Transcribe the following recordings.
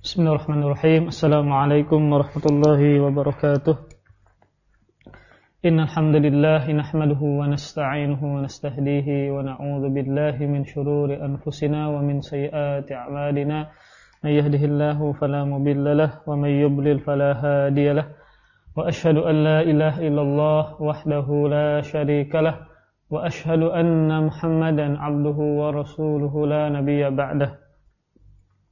Bismillahirrahmanirrahim. Assalamualaikum warahmatullahi wabarakatuh. Innal hamdalillah nahmaduhu wa nasta'inuhu wa nastahdihi wa na'udzu billahi min shururi anfusina wa min sayyiati a'malina. May yahdihillahu fala mudilla lah wa may yudlil fala hadiya lah. Wa ashhadu an la ilaha illallah wahdahu la sharika lah wa ashhadu anna Muhammadan 'abduhu wa rasuluhu la nabiyya ba'dahu.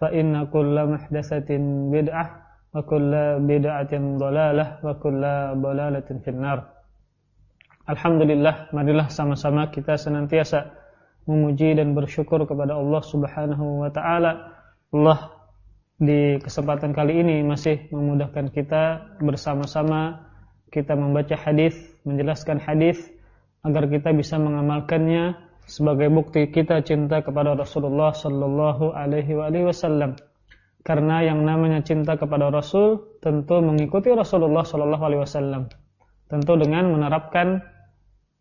فإن كل محدثة بدعة وكل بدعة ضلالة وكل ضلالة في النار Alhamdulillah, marilah sama-sama kita senantiasa memuji dan bersyukur kepada Allah Subhanahu wa taala. Allah di kesempatan kali ini masih memudahkan kita bersama-sama kita membaca hadis, menjelaskan hadis agar kita bisa mengamalkannya sebagai bukti kita cinta kepada Rasulullah sallallahu alaihi wasallam. Karena yang namanya cinta kepada Rasul tentu mengikuti Rasulullah sallallahu alaihi wasallam. Tentu dengan menerapkan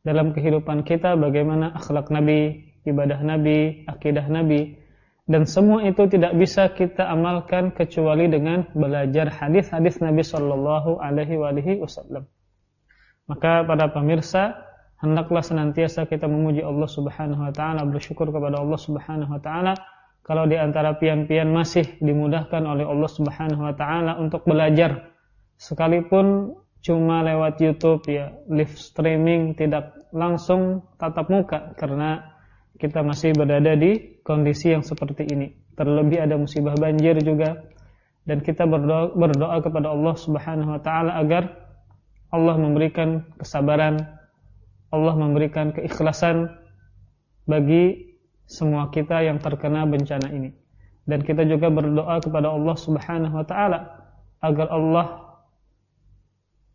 dalam kehidupan kita bagaimana akhlak Nabi, ibadah Nabi, akidah Nabi dan semua itu tidak bisa kita amalkan kecuali dengan belajar hadis-hadis Nabi sallallahu alaihi wasallam. Maka pada pemirsa hendaklah senantiasa kita memuji Allah Subhanahu wa taala, bersyukur kepada Allah Subhanahu wa taala. Kalau di antara pian-pian masih dimudahkan oleh Allah Subhanahu wa taala untuk belajar. Sekalipun cuma lewat YouTube ya, live streaming tidak langsung tatap muka karena kita masih berada di kondisi yang seperti ini. Terlebih ada musibah banjir juga. Dan kita berdoa, berdoa kepada Allah Subhanahu wa taala agar Allah memberikan kesabaran Allah memberikan keikhlasan bagi semua kita yang terkena bencana ini. Dan kita juga berdoa kepada Allah Subhanahu wa taala agar Allah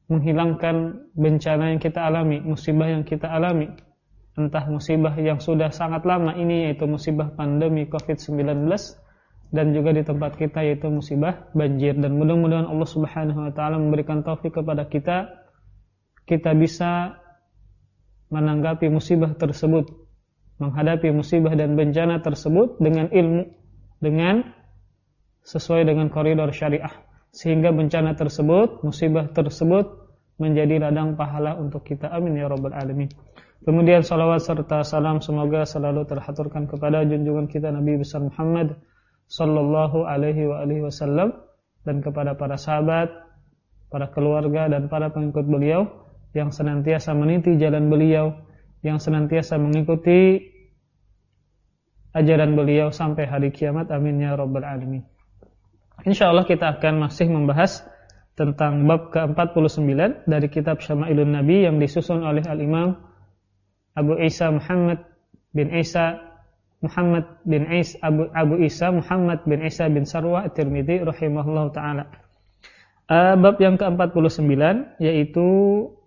menghilangkan bencana yang kita alami, musibah yang kita alami. Entah musibah yang sudah sangat lama ini yaitu musibah pandemi Covid-19 dan juga di tempat kita yaitu musibah banjir dan mudah-mudahan Allah Subhanahu wa taala memberikan taufik kepada kita kita bisa menanggapi musibah tersebut, menghadapi musibah dan bencana tersebut dengan ilmu, dengan sesuai dengan koridor syariah, sehingga bencana tersebut, musibah tersebut menjadi ladang pahala untuk kita. Amin ya rabbal alamin. Kemudian salawat serta salam semoga selalu terhaturkan kepada junjungan kita Nabi besar Muhammad sallallahu alaihi wa alihi wasallam dan kepada para sahabat, para keluarga dan para pengikut beliau yang senantiasa meniti jalan beliau, yang senantiasa mengikuti ajaran beliau sampai hari kiamat. Amin ya rabbal alamin. Insyaallah kita akan masih membahas tentang bab ke-49 dari kitab Syama'ilun Nabi yang disusun oleh Al-Imam Abu Isa Muhammad bin Isa Muhammad bin Isa Abu, Abu Isa Muhammad bin Isa bin Sarwah At-Tirmidzi rahimahullahu taala. Uh, bab yang ke-49 yaitu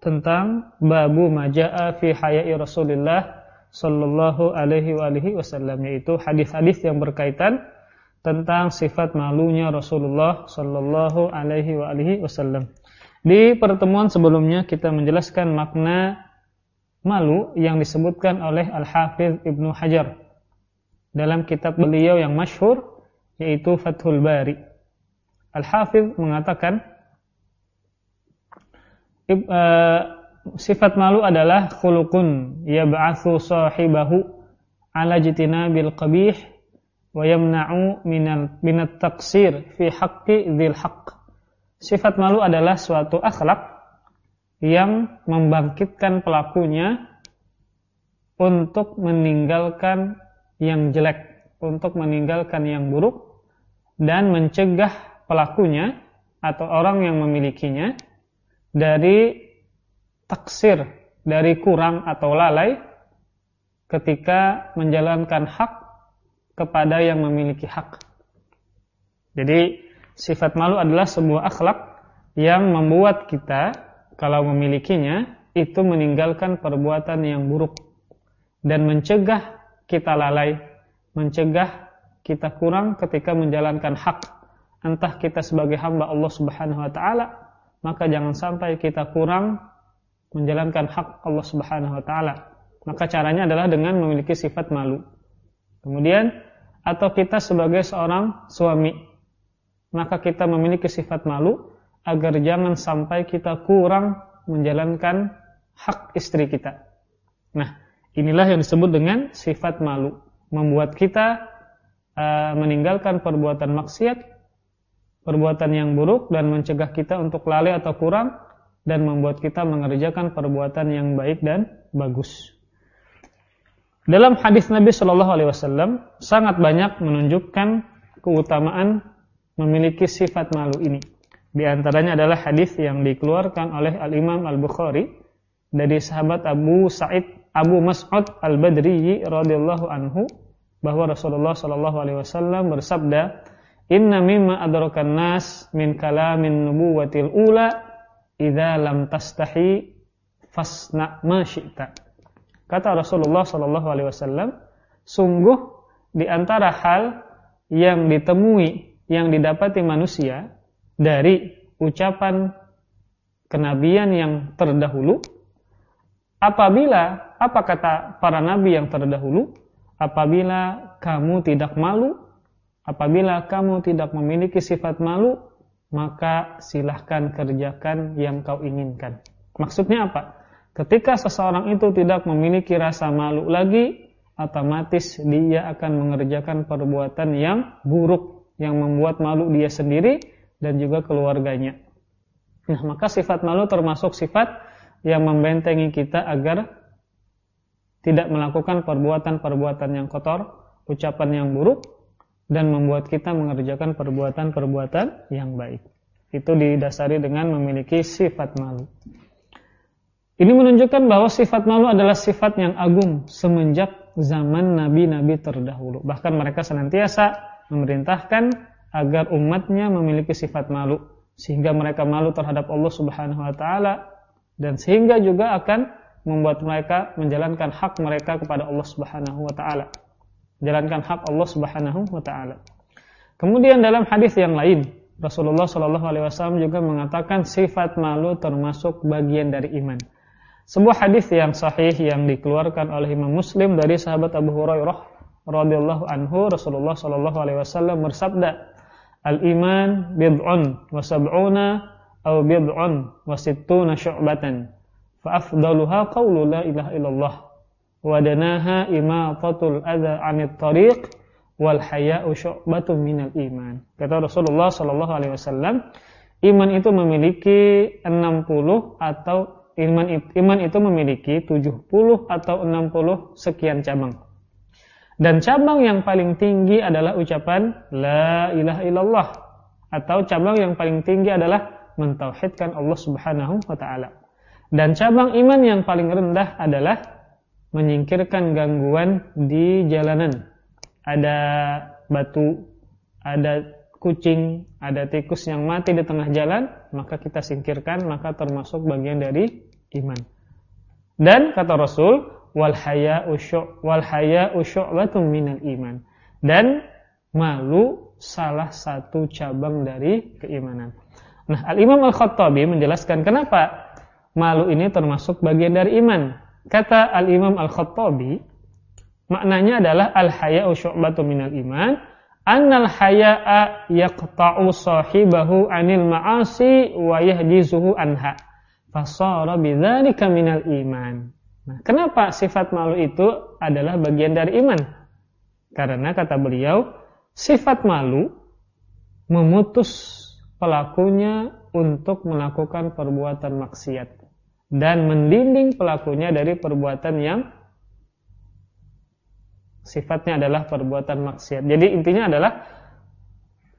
tentang babu maja'a fi hayai Rasulullah sallallahu alaihi wa alihi wasallam yaitu hadis-hadis yang berkaitan tentang sifat malunya Rasulullah sallallahu alaihi wa alihi wasallam. Di pertemuan sebelumnya kita menjelaskan makna malu yang disebutkan oleh Al-Hafiz Ibnu Hajar dalam kitab beliau yang masyhur yaitu Fathul Bari. Al-Hafidh mengatakan uh, sifat malu adalah khuluqun yab'atsu sahibahu ala jitinabil qabih wa yamna'u minat taqsir fi haqqi dzil haqq. Sifat malu adalah suatu akhlak yang membangkitkan pelakunya untuk meninggalkan yang jelek, untuk meninggalkan yang buruk, dan mencegah pelakunya atau orang yang memilikinya dari taksir, dari kurang atau lalai ketika menjalankan hak kepada yang memiliki hak. Jadi sifat malu adalah sebuah akhlak yang membuat kita kalau memilikinya itu meninggalkan perbuatan yang buruk dan mencegah kita lalai, mencegah kita kurang ketika menjalankan hak entah kita sebagai hamba Allah Subhanahu wa taala maka jangan sampai kita kurang menjalankan hak Allah Subhanahu wa taala. Maka caranya adalah dengan memiliki sifat malu. Kemudian atau kita sebagai seorang suami maka kita memiliki sifat malu agar jangan sampai kita kurang menjalankan hak istri kita. Nah, inilah yang disebut dengan sifat malu, membuat kita uh, meninggalkan perbuatan maksiat, perbuatan yang buruk dan mencegah kita untuk lalai atau kurang dan membuat kita mengerjakan perbuatan yang baik dan bagus. Dalam hadis Nabi Shallallahu Alaihi Wasallam sangat banyak menunjukkan keutamaan memiliki sifat malu ini. Di antaranya adalah hadis yang dikeluarkan oleh Al Imam Al Bukhari dari sahabat Abu Sa'id Abu Mas'ud Al Badri radhiyallahu anhu bahwa Rasulullah Shallallahu alaihi wasallam bersabda, "Inna mimma adrakan nas min kalamin nubuwatil ula idza lam tastahi fasna ma syi'ta." Kata Rasulullah Shallallahu alaihi wasallam, sungguh di antara hal yang ditemui yang didapati manusia dari ucapan kenabian yang terdahulu apabila apa kata para nabi yang terdahulu apabila kamu tidak malu apabila kamu tidak memiliki sifat malu maka silahkan kerjakan yang kau inginkan maksudnya apa ketika seseorang itu tidak memiliki rasa malu lagi otomatis dia akan mengerjakan perbuatan yang buruk yang membuat malu dia sendiri dan juga keluarganya. Nah, maka sifat malu termasuk sifat yang membentengi kita agar tidak melakukan perbuatan-perbuatan yang kotor, ucapan yang buruk, dan membuat kita mengerjakan perbuatan-perbuatan yang baik. Itu didasari dengan memiliki sifat malu. Ini menunjukkan bahwa sifat malu adalah sifat yang agung semenjak zaman nabi-nabi terdahulu. Bahkan mereka senantiasa memerintahkan agar umatnya memiliki sifat malu sehingga mereka malu terhadap Allah Subhanahu wa taala dan sehingga juga akan membuat mereka menjalankan hak mereka kepada Allah Subhanahu wa taala. Jalankan hak Allah Subhanahu wa taala. Kemudian dalam hadis yang lain, Rasulullah Shallallahu alaihi wasallam juga mengatakan sifat malu termasuk bagian dari iman. Sebuah hadis yang sahih yang dikeluarkan oleh Imam Muslim dari sahabat Abu Hurairah radhiyallahu anhu Rasulullah sallallahu alaihi wasallam bersabda Al-iman bid'un wa sab'una aw bid'un wa sittuna syu'batan fa afdaluha qawlu la ilaha illallah wa danaha imatatul adza 'anit tariq wal haya'u syu'batun minal iman kata Rasulullah sallallahu alaihi wasallam iman itu memiliki 60 atau iman iman itu memiliki 70 atau 60 sekian cabang dan cabang yang paling tinggi adalah ucapan La ilaha illallah. Atau cabang yang paling tinggi adalah mentauhidkan Allah subhanahu wa ta'ala. Dan cabang iman yang paling rendah adalah menyingkirkan gangguan di jalanan. Ada batu, ada kucing, ada tikus yang mati di tengah jalan, maka kita singkirkan, maka termasuk bagian dari iman. Dan kata Rasul, wal haya'u wal haya'u syu'batun minal iman. Dan malu salah satu cabang dari keimanan. Nah, Al-Imam Al-Khattabi menjelaskan kenapa malu ini termasuk bagian dari iman. Kata Al-Imam Al-Khattabi, maknanya adalah al-haya'u syu'batun minal iman, annal haya'a yaqta'u sahibahu 'anil ma'asi wa yahjizuhu anha. Fasara bidzalika minal iman. Nah, kenapa sifat malu itu adalah bagian dari iman? Karena kata beliau, sifat malu memutus pelakunya untuk melakukan perbuatan maksiat dan mendinding pelakunya dari perbuatan yang sifatnya adalah perbuatan maksiat. Jadi intinya adalah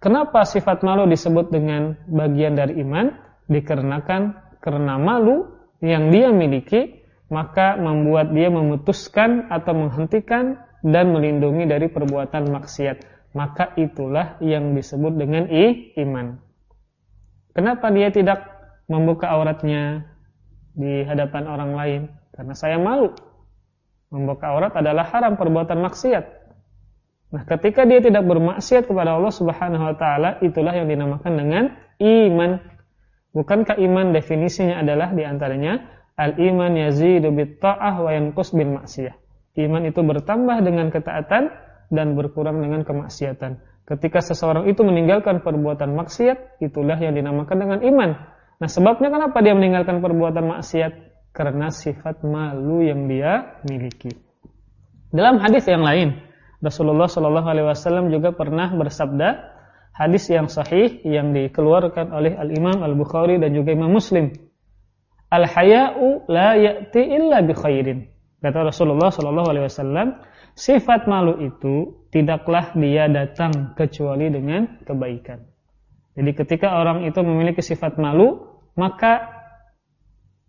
kenapa sifat malu disebut dengan bagian dari iman? Dikarenakan karena malu yang dia miliki maka membuat dia memutuskan atau menghentikan dan melindungi dari perbuatan maksiat maka itulah yang disebut dengan i, iman. Kenapa dia tidak membuka auratnya di hadapan orang lain? Karena saya malu. Membuka aurat adalah haram perbuatan maksiat. Nah, ketika dia tidak bermaksiat kepada Allah Subhanahu wa taala, itulah yang dinamakan dengan iman. Bukankah iman definisinya adalah di antaranya al-iman yazidu bit ta'ah wa yanqus bil maksiyah. Iman itu bertambah dengan ketaatan dan berkurang dengan kemaksiatan. Ketika seseorang itu meninggalkan perbuatan maksiat, itulah yang dinamakan dengan iman. Nah, sebabnya kenapa dia meninggalkan perbuatan maksiat? Karena sifat malu yang dia miliki. Dalam hadis yang lain, Rasulullah Shallallahu Alaihi Wasallam juga pernah bersabda, hadis yang sahih yang dikeluarkan oleh Al Imam Al Bukhari dan juga Imam Muslim. Al haya'u la ya'ti illa bi khairin. Kata Rasulullah Shallallahu Alaihi Wasallam, sifat malu itu tidaklah dia datang kecuali dengan kebaikan. Jadi ketika orang itu memiliki sifat malu, maka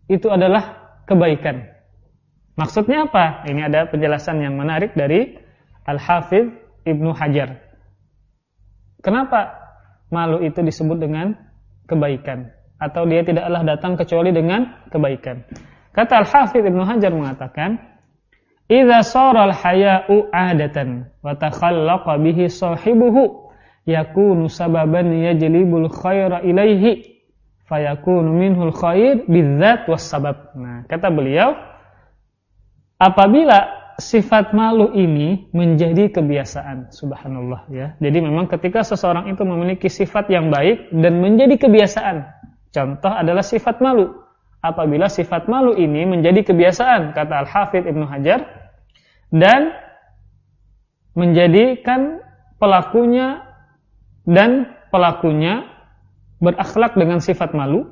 itu adalah kebaikan. Maksudnya apa? Ini ada penjelasan yang menarik dari Al-Hafidh Ibnu Hajar. Kenapa malu itu disebut dengan kebaikan? Atau dia tidaklah datang kecuali dengan kebaikan. Kata Al-Hafidh Ibnu Hajar mengatakan, Idza sara al-haya'u 'adatan wa takhallaqa bihi sahibuhu yakunu sababan yajlibul khaira ilaihi fayakunu minhul khair bidzat was sabab. Nah, kata beliau apabila sifat malu ini menjadi kebiasaan subhanallah ya. Jadi memang ketika seseorang itu memiliki sifat yang baik dan menjadi kebiasaan. Contoh adalah sifat malu. Apabila sifat malu ini menjadi kebiasaan kata Al-Hafidz Ibnu Hajar dan menjadikan pelakunya dan pelakunya berakhlak dengan sifat malu,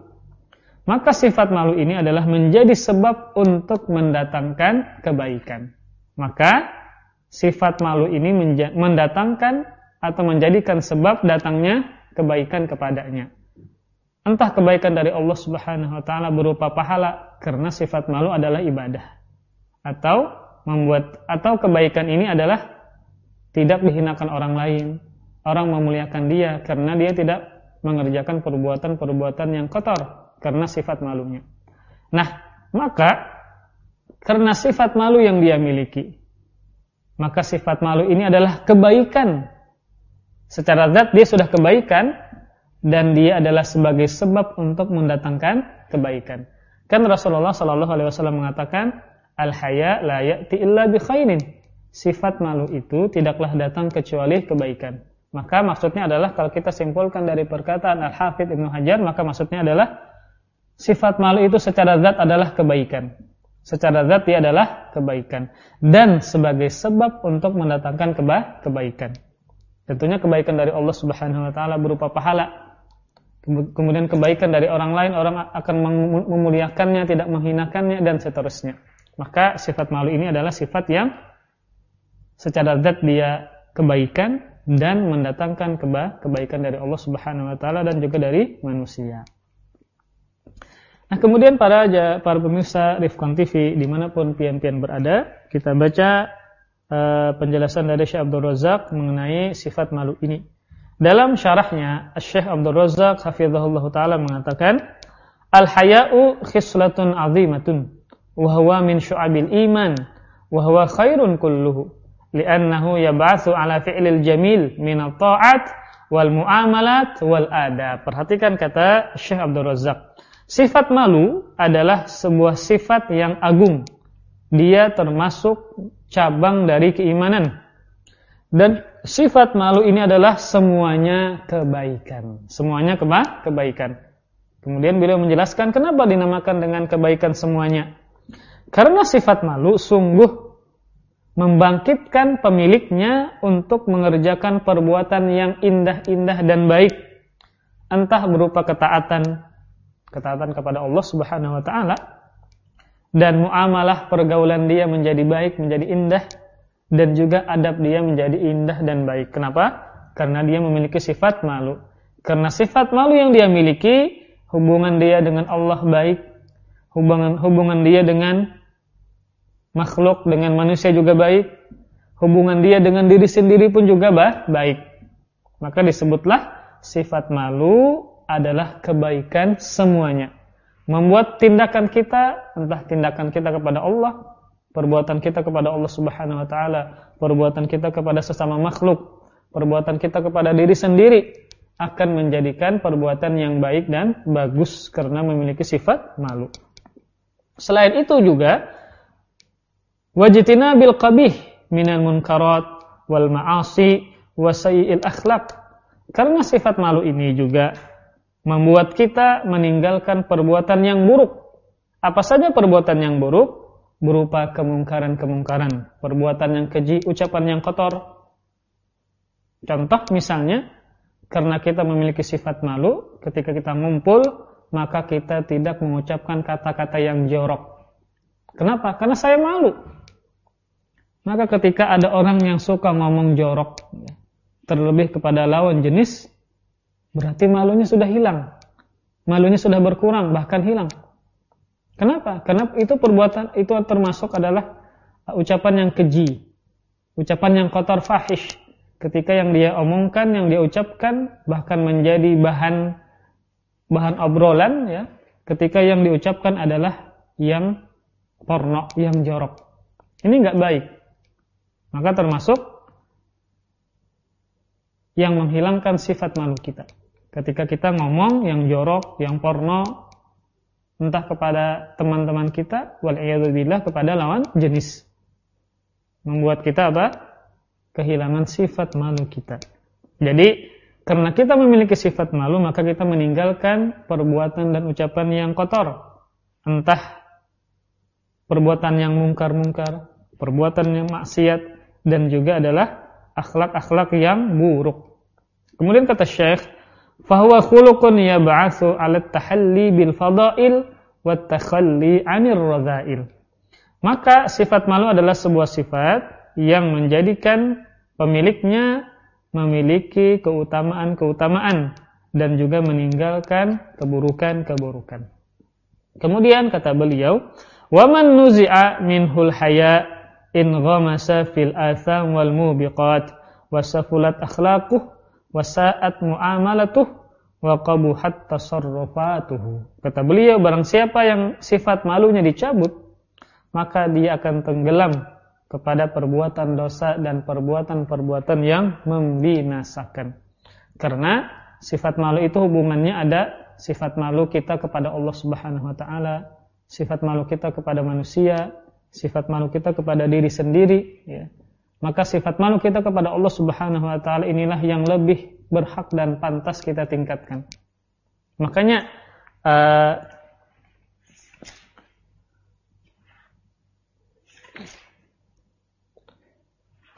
maka sifat malu ini adalah menjadi sebab untuk mendatangkan kebaikan. Maka sifat malu ini mendatangkan atau menjadikan sebab datangnya kebaikan kepadanya. Entah kebaikan dari Allah Subhanahu wa taala berupa pahala karena sifat malu adalah ibadah atau membuat atau kebaikan ini adalah tidak dihinakan orang lain. Orang memuliakan dia karena dia tidak mengerjakan perbuatan-perbuatan yang kotor karena sifat malunya. Nah, maka karena sifat malu yang dia miliki, maka sifat malu ini adalah kebaikan. Secara zat dia sudah kebaikan dan dia adalah sebagai sebab untuk mendatangkan kebaikan. Kan Rasulullah Shallallahu alaihi wasallam mengatakan, Al-haya la ya'ti illa bi khairin. Sifat malu itu tidaklah datang kecuali kebaikan. Maka maksudnya adalah kalau kita simpulkan dari perkataan Al-Hafidh Ibnu Hajar, maka maksudnya adalah sifat malu itu secara zat adalah kebaikan. Secara zat dia adalah kebaikan dan sebagai sebab untuk mendatangkan keba kebaikan. Tentunya kebaikan dari Allah Subhanahu wa taala berupa pahala. Kemudian kebaikan dari orang lain, orang akan memuliakannya, tidak menghinakannya dan seterusnya. Maka sifat malu ini adalah sifat yang secara zat dia kebaikan dan mendatangkan keba kebaikan dari Allah Subhanahu wa taala dan juga dari manusia. Nah, kemudian para para pemirsa Rifkon TV di mana pun pian-pian berada, kita baca uh, penjelasan dari Syekh Abdul Razak mengenai sifat malu ini. Dalam syarahnya, Syekh Abdul Razak hafizahullah taala mengatakan, "Al-haya'u khislatun 'azimatun." wa min syu'abil iman wa huwa khairun kulluhu li'annahu yab'atsu ala fi'lil jamil min at-ta'at wal muamalat wal adab. Perhatikan kata Syekh Abdul Razak. Sifat malu adalah sebuah sifat yang agung. Dia termasuk cabang dari keimanan. Dan sifat malu ini adalah semuanya kebaikan. Semuanya keba kebaikan. Kemudian beliau menjelaskan kenapa dinamakan dengan kebaikan semuanya. Karena sifat malu sungguh membangkitkan pemiliknya untuk mengerjakan perbuatan yang indah-indah dan baik. Entah berupa ketaatan ketaatan kepada Allah Subhanahu wa taala dan muamalah pergaulan dia menjadi baik, menjadi indah dan juga adab dia menjadi indah dan baik. Kenapa? Karena dia memiliki sifat malu. Karena sifat malu yang dia miliki, hubungan dia dengan Allah baik, hubungan hubungan dia dengan makhluk dengan manusia juga baik, hubungan dia dengan diri sendiri pun juga baik. Maka disebutlah sifat malu adalah kebaikan semuanya membuat tindakan kita entah tindakan kita kepada Allah, perbuatan kita kepada Allah Subhanahu wa taala, perbuatan kita kepada sesama makhluk, perbuatan kita kepada diri sendiri akan menjadikan perbuatan yang baik dan bagus karena memiliki sifat malu. Selain itu juga wajitina bil qabih minal munkarat wal ma'asi wa sayyi'il akhlaq. Karena sifat malu ini juga membuat kita meninggalkan perbuatan yang buruk. Apa saja perbuatan yang buruk? Berupa kemungkaran-kemungkaran, perbuatan yang keji, ucapan yang kotor. Contoh misalnya, karena kita memiliki sifat malu, ketika kita ngumpul, maka kita tidak mengucapkan kata-kata yang jorok. Kenapa? Karena saya malu. Maka ketika ada orang yang suka ngomong jorok, terlebih kepada lawan jenis, Berarti malunya sudah hilang. Malunya sudah berkurang, bahkan hilang. Kenapa? Karena itu perbuatan itu termasuk adalah uh, ucapan yang keji. Ucapan yang kotor fahish. Ketika yang dia omongkan, yang dia ucapkan bahkan menjadi bahan bahan obrolan ya. Ketika yang diucapkan adalah yang porno, yang jorok. Ini enggak baik. Maka termasuk yang menghilangkan sifat malu kita. Ketika kita ngomong yang jorok, yang porno, entah kepada teman-teman kita, wal'iyadzubillah kepada lawan jenis. Membuat kita apa? Kehilangan sifat malu kita. Jadi, karena kita memiliki sifat malu, maka kita meninggalkan perbuatan dan ucapan yang kotor. Entah perbuatan yang mungkar-mungkar, perbuatan yang maksiat, dan juga adalah akhlak-akhlak yang buruk. Kemudian kata Syekh, fahuwa khuluqun yab'atsu 'ala tahalli bil fadail wa takhalli 'anir radha'il. Maka sifat malu adalah sebuah sifat yang menjadikan pemiliknya memiliki keutamaan-keutamaan dan juga meninggalkan keburukan-keburukan. Kemudian kata beliau, "Wa man nuzi'a minhul haya in ghamasa fil atham wal mubiqat wa safulat akhlaquh wasa'at muamalatuh wa qabuhat tasarrufatuhu. Kata beliau barang siapa yang sifat malunya dicabut, maka dia akan tenggelam kepada perbuatan dosa dan perbuatan-perbuatan yang membinasakan. Karena sifat malu itu hubungannya ada sifat malu kita kepada Allah Subhanahu wa taala, sifat malu kita kepada manusia, sifat malu kita kepada diri sendiri ya maka sifat malu kita kepada Allah Subhanahu wa taala inilah yang lebih berhak dan pantas kita tingkatkan. Makanya uh,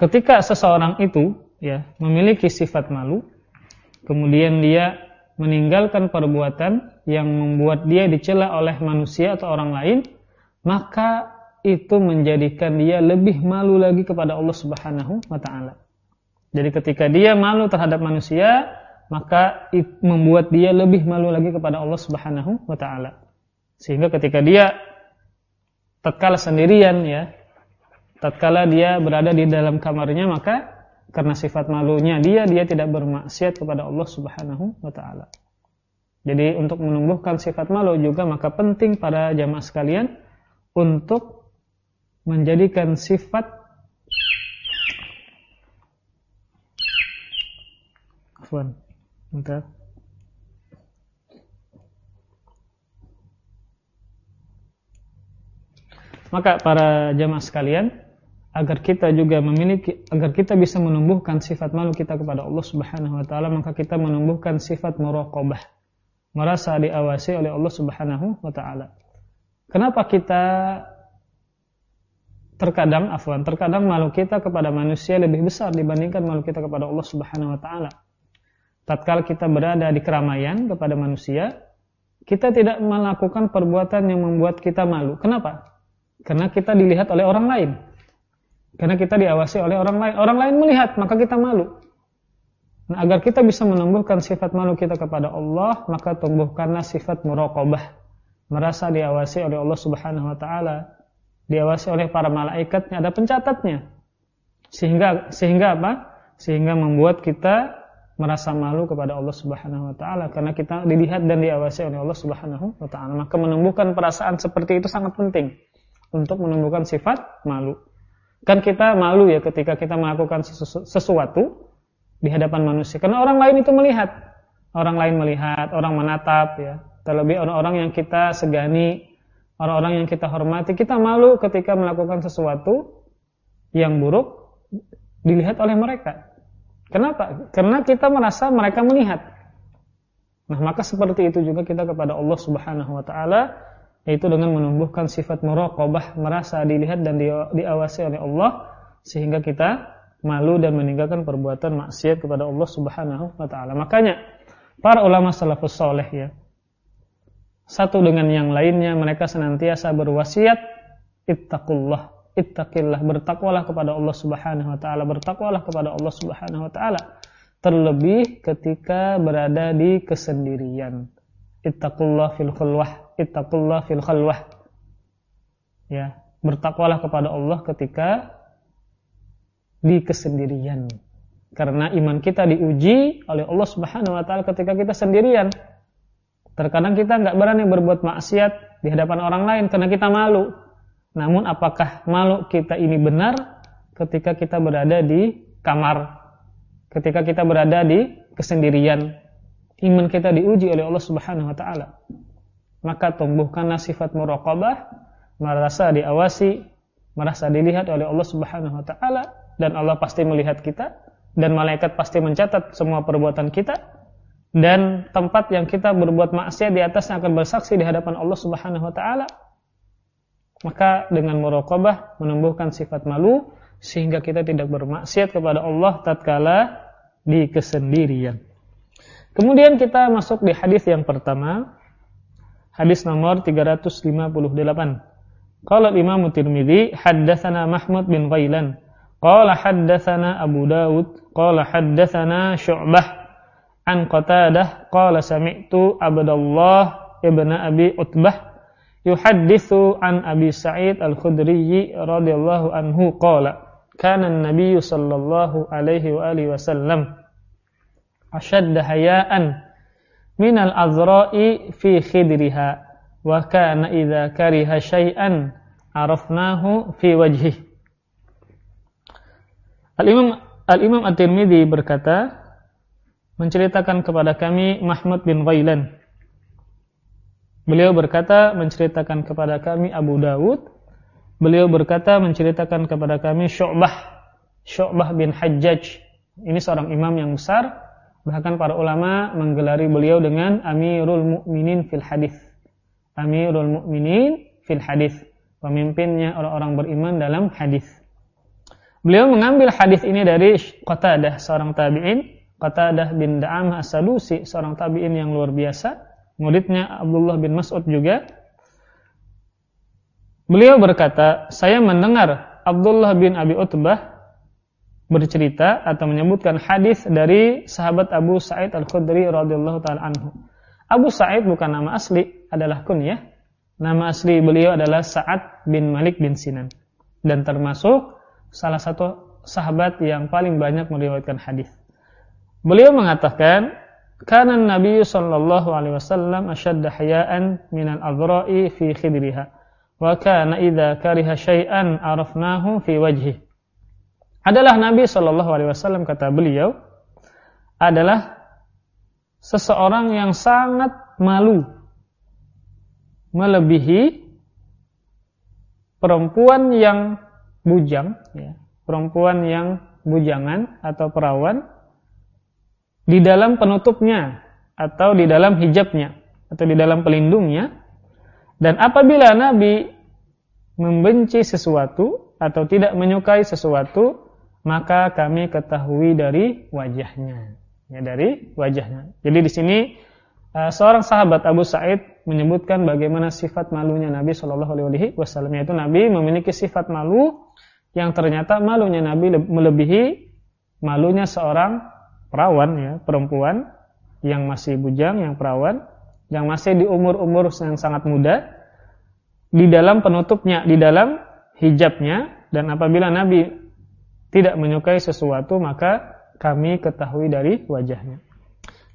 ketika seseorang itu ya memiliki sifat malu, kemudian dia meninggalkan perbuatan yang membuat dia dicela oleh manusia atau orang lain, maka itu menjadikan dia lebih malu lagi kepada Allah Subhanahu wa taala. Jadi ketika dia malu terhadap manusia, maka membuat dia lebih malu lagi kepada Allah Subhanahu wa taala. Sehingga ketika dia tatkala sendirian ya, tatkala dia berada di dalam kamarnya maka karena sifat malunya dia dia tidak bermaksiat kepada Allah Subhanahu wa taala. Jadi untuk menumbuhkan sifat malu juga maka penting para jamaah sekalian untuk menjadikan sifat afwan bentar. Maka para jamaah sekalian agar kita juga memiliki agar kita bisa menumbuhkan sifat malu kita kepada Allah Subhanahu wa taala maka kita menumbuhkan sifat muraqabah merasa diawasi oleh Allah Subhanahu wa taala. Kenapa kita terkadang afwan, terkadang malu kita kepada manusia lebih besar dibandingkan malu kita kepada Allah Subhanahu wa taala. Tatkala kita berada di keramaian kepada manusia, kita tidak melakukan perbuatan yang membuat kita malu. Kenapa? Karena kita dilihat oleh orang lain. Karena kita diawasi oleh orang lain. Orang lain melihat, maka kita malu. Nah, agar kita bisa menumbuhkan sifat malu kita kepada Allah, maka tumbuhkanlah sifat muraqabah. Merasa diawasi oleh Allah Subhanahu wa taala, diawasi oleh para malaikatnya, ada pencatatnya. Sehingga sehingga apa? Sehingga membuat kita merasa malu kepada Allah Subhanahu wa taala karena kita dilihat dan diawasi oleh Allah Subhanahu wa taala. Maka menumbuhkan perasaan seperti itu sangat penting untuk menumbuhkan sifat malu. Kan kita malu ya ketika kita melakukan sesuatu di hadapan manusia karena orang lain itu melihat. Orang lain melihat, orang menatap ya. Terlebih orang-orang yang kita segani, orang-orang yang kita hormati, kita malu ketika melakukan sesuatu yang buruk dilihat oleh mereka. Kenapa? Karena kita merasa mereka melihat. Nah, maka seperti itu juga kita kepada Allah Subhanahu wa taala yaitu dengan menumbuhkan sifat muraqabah, merasa dilihat dan diawasi oleh Allah sehingga kita malu dan meninggalkan perbuatan maksiat kepada Allah Subhanahu wa taala. Makanya para ulama salafus saleh ya satu dengan yang lainnya mereka senantiasa berwasiat ittaqullah ittaqillah bertakwalah kepada Allah Subhanahu wa taala bertakwalah kepada Allah Subhanahu wa taala. Terlebih ketika berada di kesendirian. Ittaqullah fil khulwah ittaqullah fil khalwah. Ya bertakwalah kepada Allah ketika di kesendirian. Karena iman kita diuji oleh Allah Subhanahu wa taala ketika kita sendirian terkadang kita nggak berani berbuat maksiat di hadapan orang lain karena kita malu. Namun apakah malu kita ini benar ketika kita berada di kamar, ketika kita berada di kesendirian, iman kita diuji oleh Allah Subhanahu wa taala. Maka tumbuhkanlah sifat muraqabah, merasa diawasi, merasa dilihat oleh Allah Subhanahu wa taala dan Allah pasti melihat kita dan malaikat pasti mencatat semua perbuatan kita dan tempat yang kita berbuat maksiat di atasnya akan bersaksi di hadapan Allah Subhanahu wa taala maka dengan muraqabah menumbuhkan sifat malu sehingga kita tidak bermaksiat kepada Allah tatkala di kesendirian. Kemudian kita masuk di hadis yang pertama. Hadis nomor 358. Qala Imam Tirmizi, haddatsana Mahmud bin Ghailan. Qala haddatsana Abu Dawud, qala haddatsana Syu'bah an Qatadah qala sami'tu Abdullah ibn Abi Utbah yuhaddithu an Abi Sa'id Al-Khudri radhiyallahu anhu qala kana an-nabiy sallallahu alaihi wa alihi wasallam ashadda haya'an min al-azra'i fi khidriha wa kana idza kariha syai'an arafnahu fi wajhihi. Al-Imam Al-Imam At-Tirmidzi berkata menceritakan kepada kami Mahmud bin Ghailan Beliau berkata menceritakan kepada kami Abu Dawud. Beliau berkata menceritakan kepada kami Syu'bah. Syu'bah bin Hajjaj. Ini seorang imam yang besar. Bahkan para ulama menggelari beliau dengan Amirul Mukminin fil Hadis. Amirul Mukminin fil Hadis. Pemimpinnya orang-orang beriman dalam hadis. Beliau mengambil hadis ini dari Qatadah, seorang tabi'in. Qatadah bin Da'am As-Sadusi, seorang tabi'in yang luar biasa. Muridnya Abdullah bin Mas'ud juga. Beliau berkata saya mendengar Abdullah bin Abi Utbah bercerita atau menyebutkan hadis dari sahabat Abu Sa'id Al-Khudri radhiyallahu taala anhu. Abu Sa'id bukan nama asli adalah kunyah nama asli beliau adalah Sa'ad bin Malik bin Sinan. Dan termasuk salah satu sahabat yang paling banyak meriwayatkan hadis beliau mengatakan Kana Nabi sallallahu alaihi wasallam ashadda hayaan min al-adra'i fi khidriha. Wa kana idza kariha syai'an arafnahu fi wajhi. Adalah Nabi sallallahu alaihi wasallam kata beliau adalah seseorang yang sangat malu melebihi perempuan yang bujang ya, perempuan yang bujangan atau perawan di dalam penutupnya atau di dalam hijabnya atau di dalam pelindungnya. Dan apabila Nabi membenci sesuatu atau tidak menyukai sesuatu maka kami ketahui dari wajahnya. Ya dari wajahnya. Jadi di sini uh, seorang sahabat Abu Said menyebutkan bagaimana sifat malunya Nabi Shallallahu Alaihi Wasallam yaitu Nabi memiliki sifat malu yang ternyata malunya Nabi melebihi malunya seorang perawan ya perempuan yang masih bujang yang perawan yang masih di umur-umur yang sangat muda di dalam penutupnya di dalam hijabnya dan apabila Nabi tidak menyukai sesuatu maka kami ketahui dari wajahnya.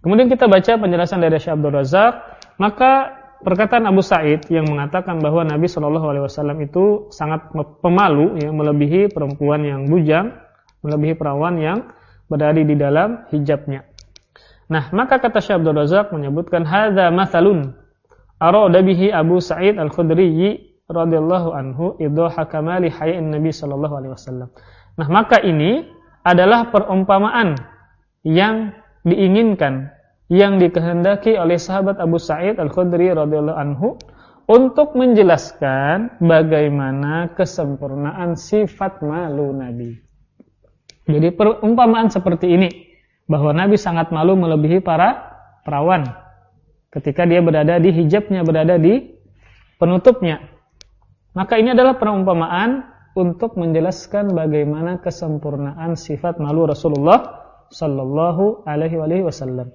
Kemudian kita baca penjelasan dari Syekh Abdul Razak, maka perkataan Abu Sa'id yang mengatakan bahwa Nabi Shallallahu alaihi wasallam itu sangat pemalu yang melebihi perempuan yang bujang, melebihi perawan yang berada di dalam hijabnya. Nah, maka kata Syekh Abdul Razak menyebutkan hadza mathalun arada bihi Abu Sa'id Al-Khudri radhiyallahu anhu idhaha kamali hayain Nabi sallallahu alaihi wasallam. Nah, maka ini adalah perumpamaan yang diinginkan yang dikehendaki oleh sahabat Abu Sa'id Al-Khudri radhiyallahu anhu untuk menjelaskan bagaimana kesempurnaan sifat malu Nabi. Jadi perumpamaan seperti ini bahwa Nabi sangat malu melebihi para perawan ketika dia berada di hijabnya, berada di penutupnya. Maka ini adalah perumpamaan untuk menjelaskan bagaimana kesempurnaan sifat malu Rasulullah sallallahu alaihi wasallam.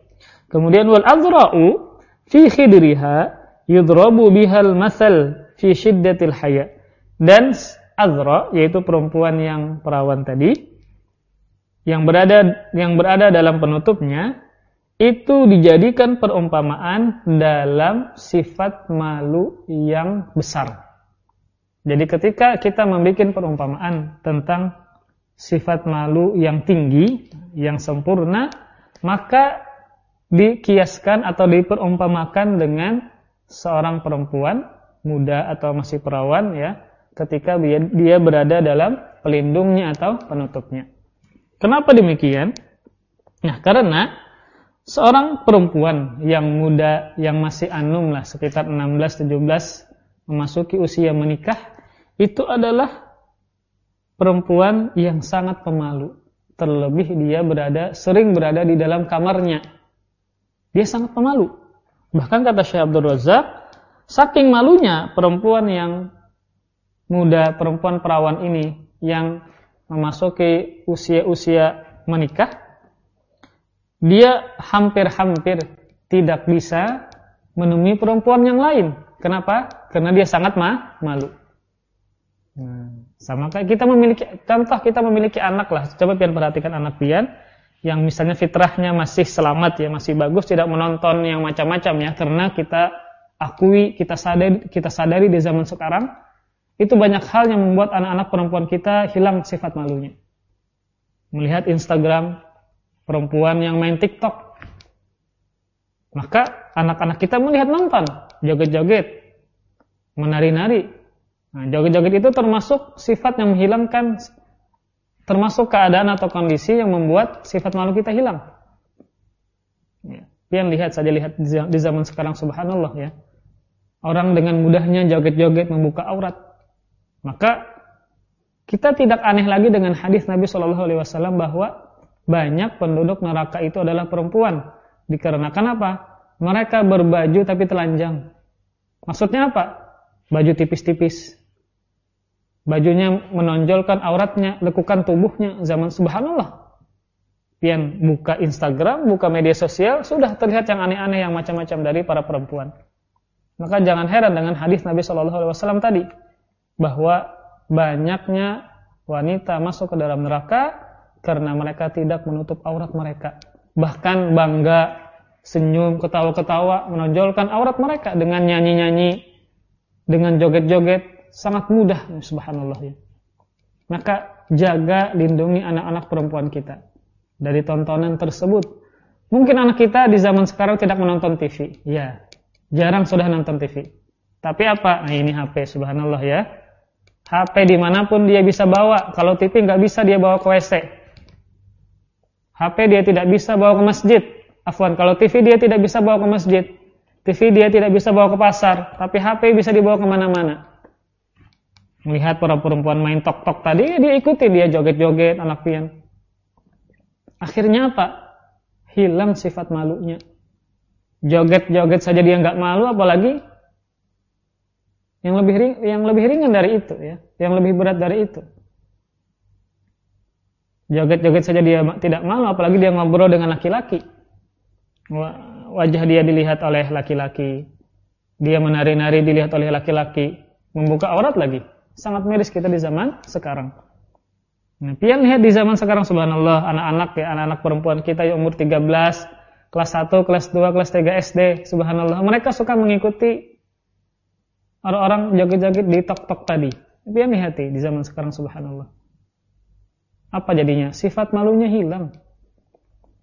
Kemudian wal adra'u fi khidriha yudrabu bihal masal fi syiddatil haya. Dan azra yaitu perempuan yang perawan tadi yang berada yang berada dalam penutupnya itu dijadikan perumpamaan dalam sifat malu yang besar. Jadi ketika kita membuat perumpamaan tentang sifat malu yang tinggi, yang sempurna, maka dikiaskan atau diperumpamakan dengan seorang perempuan muda atau masih perawan ya ketika dia, berada dalam pelindungnya atau penutupnya. Kenapa demikian? Nah, karena seorang perempuan yang muda yang masih anum lah sekitar 16 17 memasuki usia menikah itu adalah perempuan yang sangat pemalu. Terlebih dia berada sering berada di dalam kamarnya dia sangat pemalu. Bahkan kata Syekh Abdul Razak, saking malunya perempuan yang muda, perempuan perawan ini yang memasuki usia-usia menikah, dia hampir-hampir tidak bisa menemui perempuan yang lain. Kenapa? Karena dia sangat ma malu. Nah, sama kayak kita memiliki contoh kita memiliki anak lah. Coba pian perhatikan anak pian yang misalnya fitrahnya masih selamat ya, masih bagus, tidak menonton yang macam-macam ya, karena kita akui, kita sadari, kita sadari di zaman sekarang itu banyak hal yang membuat anak-anak perempuan kita hilang sifat malunya. Melihat Instagram perempuan yang main TikTok, maka anak-anak kita melihat nonton, joget-joget, menari-nari. Nah, joget-joget itu termasuk sifat yang menghilangkan termasuk keadaan atau kondisi yang membuat sifat malu kita hilang. Ya. Pian lihat saja lihat di zaman sekarang subhanallah ya. Orang dengan mudahnya joget-joget membuka aurat. Maka kita tidak aneh lagi dengan hadis Nabi Shallallahu alaihi wasallam bahwa banyak penduduk neraka itu adalah perempuan. Dikarenakan apa? Mereka berbaju tapi telanjang. Maksudnya apa? Baju tipis-tipis bajunya menonjolkan auratnya, lekukan tubuhnya, zaman subhanallah. Pian buka Instagram, buka media sosial, sudah terlihat yang aneh-aneh yang macam-macam dari para perempuan. Maka jangan heran dengan hadis Nabi Shallallahu Alaihi Wasallam tadi bahwa banyaknya wanita masuk ke dalam neraka karena mereka tidak menutup aurat mereka. Bahkan bangga, senyum, ketawa-ketawa, menonjolkan aurat mereka dengan nyanyi-nyanyi, dengan joget-joget, sangat mudah subhanallah ya. Maka jaga lindungi anak-anak perempuan kita dari tontonan tersebut. Mungkin anak kita di zaman sekarang tidak menonton TV. Ya, jarang sudah nonton TV. Tapi apa? Nah ini HP subhanallah ya. HP di mana pun dia bisa bawa. Kalau TV nggak bisa dia bawa ke WC. HP dia tidak bisa bawa ke masjid. Afwan, kalau TV dia tidak bisa bawa ke masjid. TV dia tidak bisa bawa ke pasar. Tapi HP bisa dibawa ke mana-mana melihat para perempuan main tok-tok tadi, dia ikuti, dia joget-joget, anak pian. Akhirnya apa? Hilang sifat malunya. joget-joget saja dia nggak malu apalagi yang lebih ring, yang lebih ringan dari itu ya, yang lebih berat dari itu. Joget-joget saja dia tidak malu apalagi dia ngobrol dengan laki-laki. Wajah dia dilihat oleh laki-laki. Dia menari-nari dilihat oleh laki-laki, membuka aurat lagi. Sangat miris kita di zaman sekarang. Nah, pian lihat di zaman sekarang subhanallah anak-anak ya, anak-anak perempuan kita yang umur 13, kelas 1, kelas 2, kelas 3 SD, subhanallah. Mereka suka mengikuti orang-orang joget-joget di tok-tok tadi. Yang hati di zaman sekarang subhanallah. Apa jadinya? Sifat malunya hilang.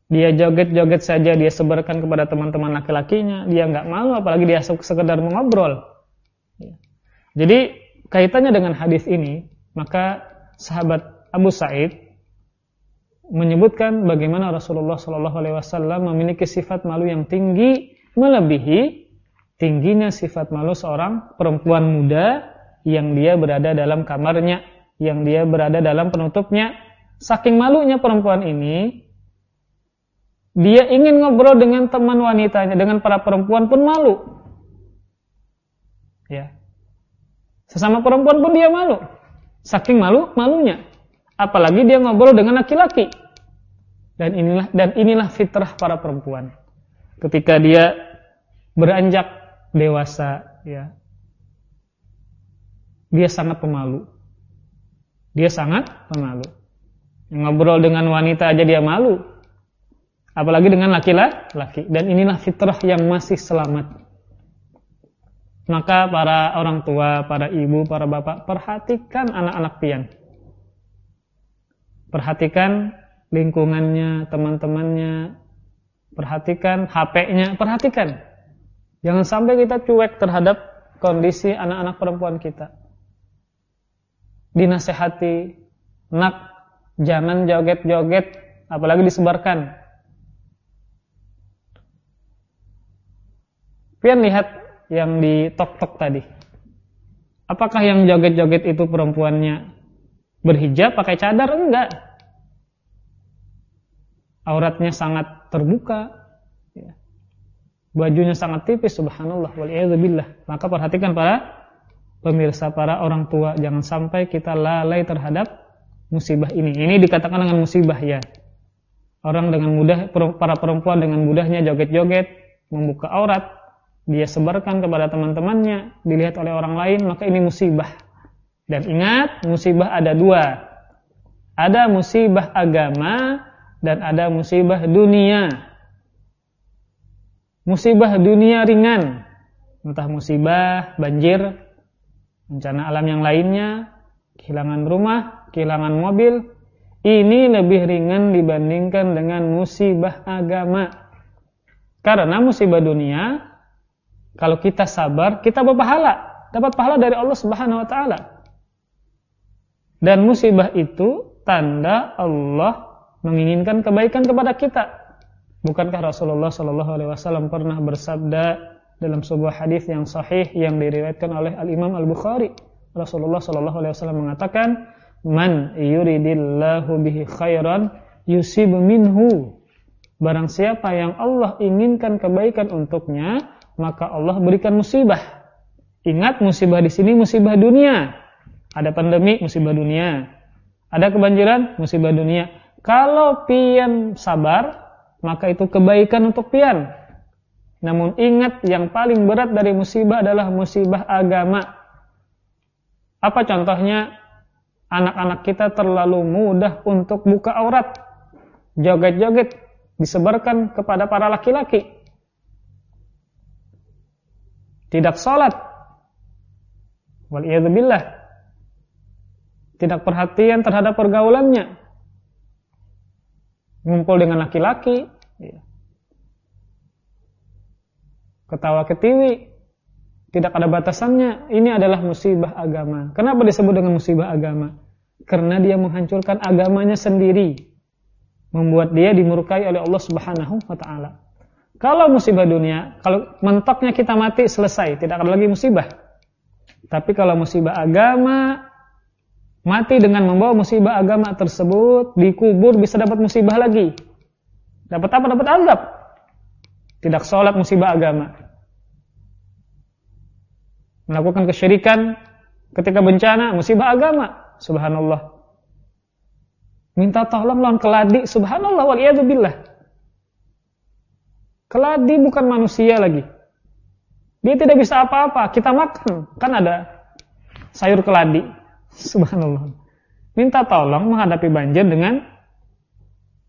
Dia joget-joget saja, dia sebarkan kepada teman-teman laki-lakinya, dia nggak malu, apalagi dia sekedar mengobrol. Ya. Jadi kaitannya dengan hadis ini, maka sahabat Abu Said menyebutkan bagaimana Rasulullah Wasallam memiliki sifat malu yang tinggi melebihi tingginya sifat malu seorang perempuan muda yang dia berada dalam kamarnya, yang dia berada dalam penutupnya. Saking malunya perempuan ini, dia ingin ngobrol dengan teman wanitanya, dengan para perempuan pun malu. Ya. Sesama perempuan pun dia malu. Saking malu, malunya. Apalagi dia ngobrol dengan laki-laki. Dan inilah dan inilah fitrah para perempuan. Ketika dia beranjak dewasa ya. Dia sangat pemalu. Dia sangat pemalu. Ngobrol dengan wanita aja dia malu. Apalagi dengan laki-laki. Dan inilah fitrah yang masih selamat. Maka para orang tua, para ibu, para bapak perhatikan anak-anak pian. Perhatikan lingkungannya, teman-temannya. Perhatikan HP-nya, perhatikan Jangan sampai kita cuek terhadap kondisi anak-anak perempuan kita. Dinasehati, nak, jangan joget-joget, apalagi disebarkan. Pian lihat yang di tok-tok tadi. Apakah yang joget-joget itu perempuannya berhijab, pakai cadar? Enggak. Auratnya sangat terbuka, bajunya sangat tipis subhanallah waliyadzubillah. Maka perhatikan para pemirsa para orang tua jangan sampai kita lalai terhadap musibah ini. Ini dikatakan dengan musibah ya. Orang dengan mudah para perempuan dengan mudahnya joget-joget membuka aurat dia sebarkan kepada teman-temannya dilihat oleh orang lain maka ini musibah. Dan ingat musibah ada dua. Ada musibah agama dan ada musibah dunia musibah dunia ringan, entah musibah, banjir, bencana alam yang lainnya, kehilangan rumah, kehilangan mobil, ini lebih ringan dibandingkan dengan musibah agama. Karena musibah dunia, kalau kita sabar, kita berpahala, dapat pahala dari Allah Subhanahu wa taala. Dan musibah itu tanda Allah menginginkan kebaikan kepada kita. Bukankah Rasulullah Shallallahu Alaihi Wasallam pernah bersabda dalam sebuah hadis yang sahih yang diriwayatkan oleh Al Imam Al Bukhari? Rasulullah Shallallahu Alaihi Wasallam mengatakan, "Man yuridillahu bihi khairan yusib minhu." Barang siapa yang Allah inginkan kebaikan untuknya, maka Allah berikan musibah. Ingat musibah di sini musibah dunia. Ada pandemi, musibah dunia. Ada kebanjiran, musibah dunia. Kalau pian sabar, maka itu kebaikan untuk pian. Namun ingat yang paling berat dari musibah adalah musibah agama. Apa contohnya? Anak-anak kita terlalu mudah untuk buka aurat. Joget-joget disebarkan kepada para laki-laki. Tidak sholat. Waliyadzubillah. Tidak perhatian terhadap pergaulannya ngumpul dengan laki-laki, ya. ketawa ketiwi, tidak ada batasannya. Ini adalah musibah agama. Kenapa disebut dengan musibah agama? Karena dia menghancurkan agamanya sendiri, membuat dia dimurkai oleh Allah Subhanahu wa taala. Kalau musibah dunia, kalau mentoknya kita mati selesai, tidak ada lagi musibah. Tapi kalau musibah agama, mati dengan membawa musibah agama tersebut, dikubur bisa dapat musibah lagi. Dapat apa? Dapat azab. Tidak sholat musibah agama. Melakukan kesyirikan ketika bencana musibah agama. Subhanallah. Minta tolong lawan keladi. Subhanallah waliyadzubillah. Keladi bukan manusia lagi. Dia tidak bisa apa-apa. Kita makan. Kan ada sayur keladi. Subhanallah. Minta tolong menghadapi banjir dengan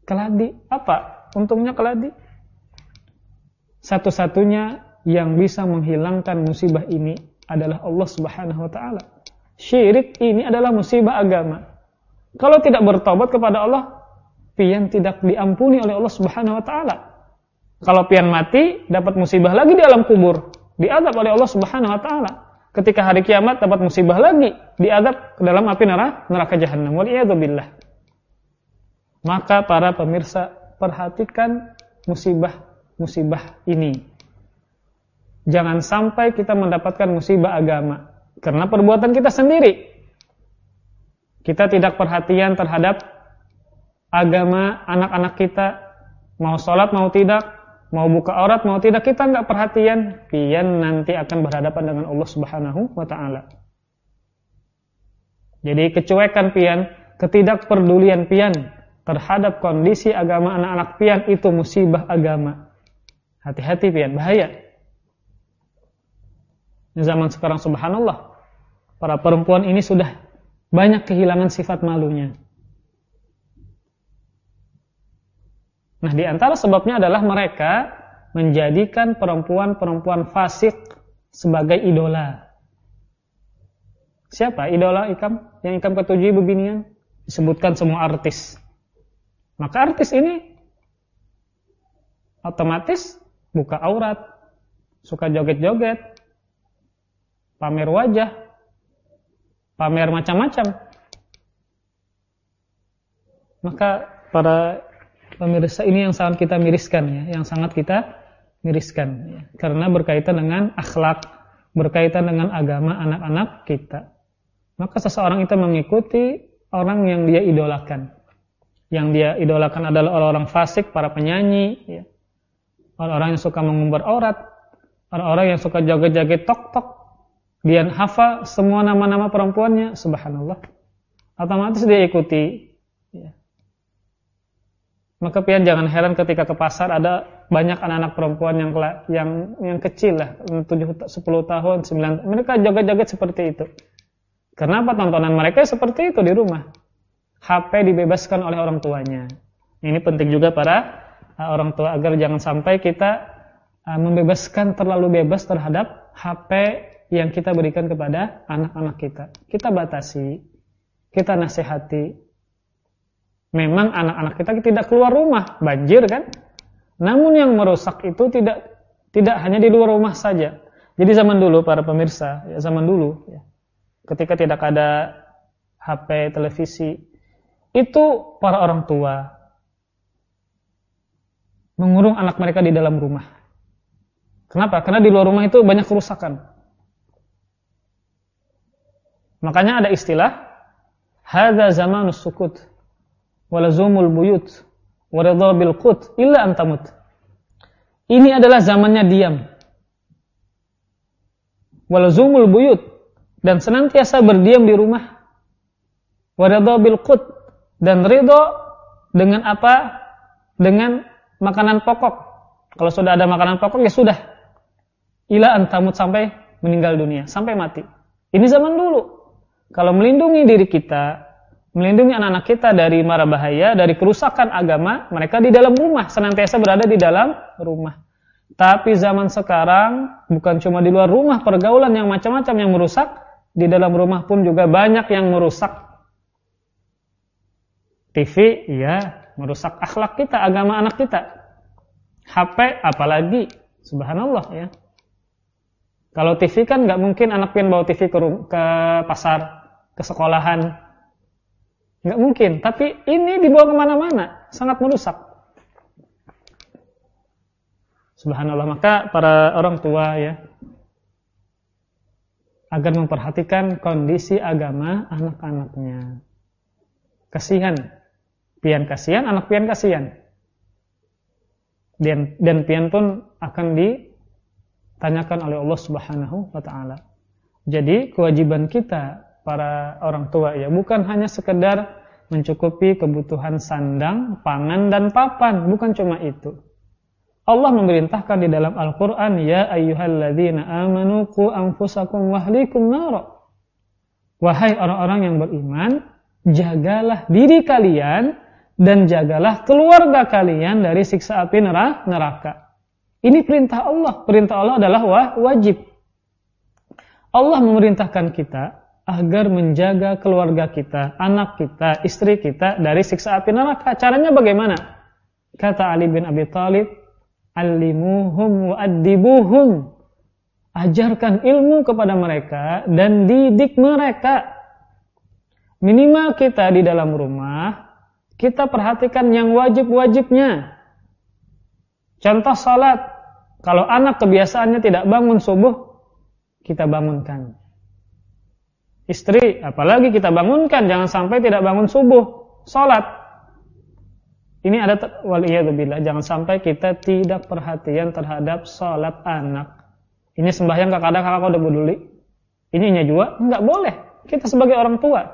keladi. Apa? Untungnya keladi satu-satunya yang bisa menghilangkan musibah ini adalah Allah Subhanahu wa taala. Syirik ini adalah musibah agama. Kalau tidak bertobat kepada Allah, pian tidak diampuni oleh Allah Subhanahu wa taala. Kalau pian mati, dapat musibah lagi di alam kubur, diadab oleh Allah Subhanahu wa taala. Ketika hari kiamat dapat musibah lagi, diadab ke dalam api neraka, neraka jahanam. Waliyadzubillah. Maka para pemirsa, perhatikan musibah musibah ini. Jangan sampai kita mendapatkan musibah agama karena perbuatan kita sendiri. Kita tidak perhatian terhadap agama anak-anak kita, mau sholat mau tidak, mau buka aurat mau tidak, kita nggak perhatian, pian nanti akan berhadapan dengan Allah Subhanahu wa taala. Jadi kecuekan pian, ketidakpedulian pian terhadap kondisi agama anak-anak pian itu musibah agama. Hati-hati pian, bahaya. Di zaman sekarang subhanallah, para perempuan ini sudah banyak kehilangan sifat malunya. Nah, di antara sebabnya adalah mereka menjadikan perempuan-perempuan fasik sebagai idola. Siapa idola ikam? Yang ikam ketujuh beginian? Disebutkan semua artis. Maka artis ini otomatis buka aurat, suka joget-joget, pamer wajah, pamer macam-macam. Maka para pemirsa ini yang sangat kita miriskan ya, yang sangat kita miriskan ya. karena berkaitan dengan akhlak, berkaitan dengan agama anak-anak kita. Maka seseorang itu mengikuti orang yang dia idolakan. Yang dia idolakan adalah orang-orang fasik, para penyanyi, ya orang-orang yang suka mengumbar aurat, orang-orang yang suka jaga-jaga tok-tok, dia hafal semua nama-nama perempuannya, subhanallah. Otomatis dia ikuti. Ya. Maka pian jangan heran ketika ke pasar ada banyak anak-anak perempuan yang yang yang kecil lah, 7 10 tahun, 9 mereka jaga-jaga seperti itu. Kenapa tontonan mereka seperti itu di rumah? HP dibebaskan oleh orang tuanya. Ini penting juga para uh, orang tua agar jangan sampai kita uh, membebaskan terlalu bebas terhadap HP yang kita berikan kepada anak-anak kita. Kita batasi, kita nasihati. Memang anak-anak kita tidak keluar rumah, banjir kan? Namun yang merusak itu tidak tidak hanya di luar rumah saja. Jadi zaman dulu para pemirsa, ya zaman dulu ya, ketika tidak ada HP, televisi, itu para orang tua, mengurung anak mereka di dalam rumah. Kenapa? Karena di luar rumah itu banyak kerusakan. Makanya ada istilah hadza zamanus sukut walazumul buyut waridha bil qut illa antamut. Ini adalah zamannya diam. Walazumul buyut dan senantiasa berdiam di rumah. Waridha bil qut dan ridho dengan apa? Dengan makanan pokok. Kalau sudah ada makanan pokok ya sudah. Ila antamut sampai meninggal dunia, sampai mati. Ini zaman dulu. Kalau melindungi diri kita, melindungi anak-anak kita dari mara bahaya, dari kerusakan agama, mereka di dalam rumah, senantiasa berada di dalam rumah. Tapi zaman sekarang bukan cuma di luar rumah pergaulan yang macam-macam yang merusak, di dalam rumah pun juga banyak yang merusak. TV, ya, merusak akhlak kita, agama anak kita. HP apalagi, subhanallah ya. Kalau TV kan nggak mungkin anak pian bawa TV ke, ke pasar, ke sekolahan. Nggak mungkin. Tapi ini dibawa ke mana-mana, sangat merusak. Subhanallah. Maka para orang tua ya, agar memperhatikan kondisi agama anak-anaknya. Kasihan pian kasihan, anak pian kasihan. dan dan pian pun akan ditanyakan oleh Allah Subhanahu wa taala. Jadi kewajiban kita para orang tua ya bukan hanya sekedar mencukupi kebutuhan sandang, pangan dan papan, bukan cuma itu. Allah memerintahkan di dalam Al-Qur'an ya ayyuhalladzina amanu qu anfusakum wahlikum nar. Wahai orang-orang yang beriman, jagalah diri kalian dan jagalah keluarga kalian dari siksa api neraka. Ini perintah Allah. Perintah Allah adalah wajib. Allah memerintahkan kita agar menjaga keluarga kita, anak kita, istri kita dari siksa api neraka. Caranya bagaimana? Kata Ali bin Abi Thalib, Alimuhum wa addibuhum. Ajarkan ilmu kepada mereka dan didik mereka. Minimal kita di dalam rumah, kita perhatikan yang wajib-wajibnya. Contoh salat. Kalau anak kebiasaannya tidak bangun subuh, kita bangunkan. Istri, apalagi kita bangunkan, jangan sampai tidak bangun subuh, salat. Ini ada waliyadzubillah, jangan sampai kita tidak perhatian terhadap sholat anak. Ini sembahyang kadang kakak udah peduli. Ininya juga nggak boleh. Kita sebagai orang tua.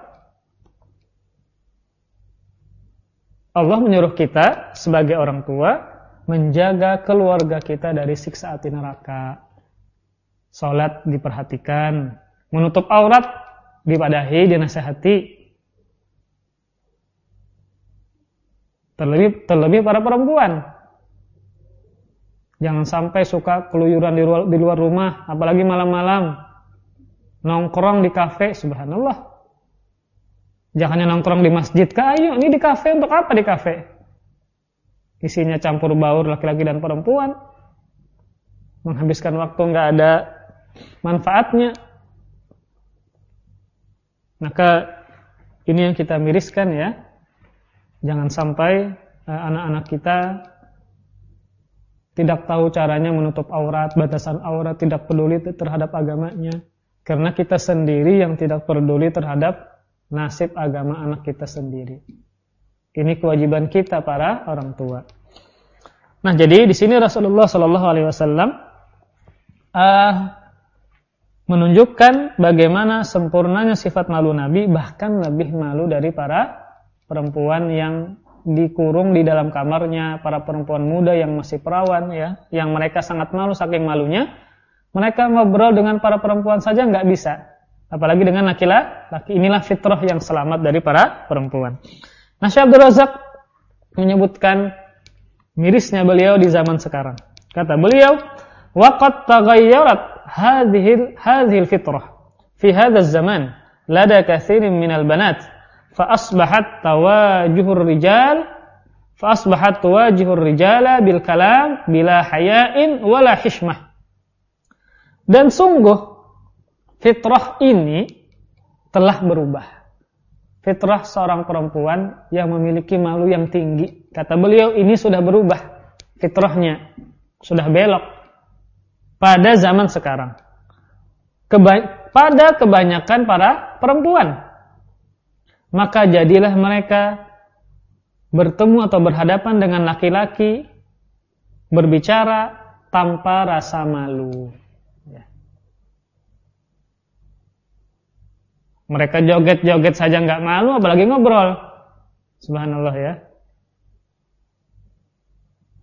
Allah menyuruh kita sebagai orang tua menjaga keluarga kita dari siksa api neraka. Sholat diperhatikan, menutup aurat dipadahi, dinasehati, Terlebih terlebih para perempuan. Jangan sampai suka keluyuran di luar, di luar rumah, apalagi malam-malam. Nongkrong di kafe, subhanallah. Jangan nongkrong di masjid, ayo ini di kafe untuk apa di kafe? Isinya campur baur laki-laki dan perempuan. Menghabiskan waktu nggak ada manfaatnya. Maka ini yang kita miriskan ya Jangan sampai eh, anak-anak kita tidak tahu caranya menutup aurat, batasan aurat, tidak peduli terhadap agamanya. Karena kita sendiri yang tidak peduli terhadap nasib agama anak kita sendiri. Ini kewajiban kita para orang tua. Nah, jadi di sini Rasulullah Shallallahu Alaihi Wasallam uh, menunjukkan bagaimana sempurnanya sifat malu Nabi, bahkan lebih malu dari para perempuan yang dikurung di dalam kamarnya, para perempuan muda yang masih perawan ya, yang mereka sangat malu saking malunya, mereka ngobrol dengan para perempuan saja nggak bisa. Apalagi dengan laki-laki. Inilah fitrah yang selamat dari para perempuan. Nah, Syekh Abdul Razak menyebutkan mirisnya beliau di zaman sekarang. Kata beliau, "Waqad taghayyarat hadhihi hadhihi fitrah fi hadha zaman lada katsirin minal banat." fa asbahat tawajuhur rijal fa asbahat tawajuhur rijala bil kalam bila hayain wala hishmah dan sungguh fitrah ini telah berubah. Fitrah seorang perempuan yang memiliki malu yang tinggi. Kata beliau ini sudah berubah fitrahnya. Sudah belok pada zaman sekarang Keba pada kebanyakan para perempuan maka jadilah mereka bertemu atau berhadapan dengan laki-laki berbicara tanpa rasa malu. Ya. Mereka joget-joget saja nggak malu, apalagi ngobrol. Subhanallah ya.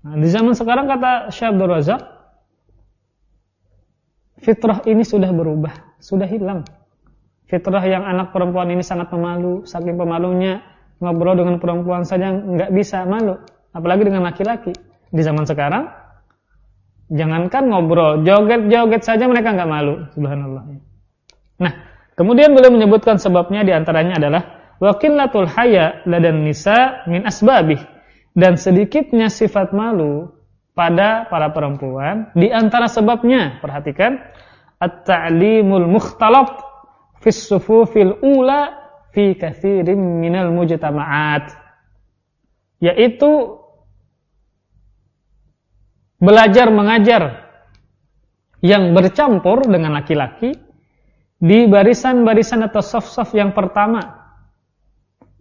Nah, di zaman sekarang kata Syekh Abdul Razak, fitrah ini sudah berubah, sudah hilang fitrah yang anak perempuan ini sangat pemalu, saking pemalunya ngobrol dengan perempuan saja nggak bisa malu, apalagi dengan laki-laki. Di zaman sekarang, jangankan ngobrol, joget-joget saja mereka nggak malu, subhanallah. Nah, kemudian beliau menyebutkan sebabnya di antaranya adalah wakilatul haya ladan nisa min asbabih dan sedikitnya sifat malu pada para perempuan di antara sebabnya perhatikan at-ta'limul mukhtalaf fis sufufil ula fi katsirin minal mujtama'at yaitu belajar mengajar yang bercampur dengan laki-laki di barisan-barisan atau soft-soft yang pertama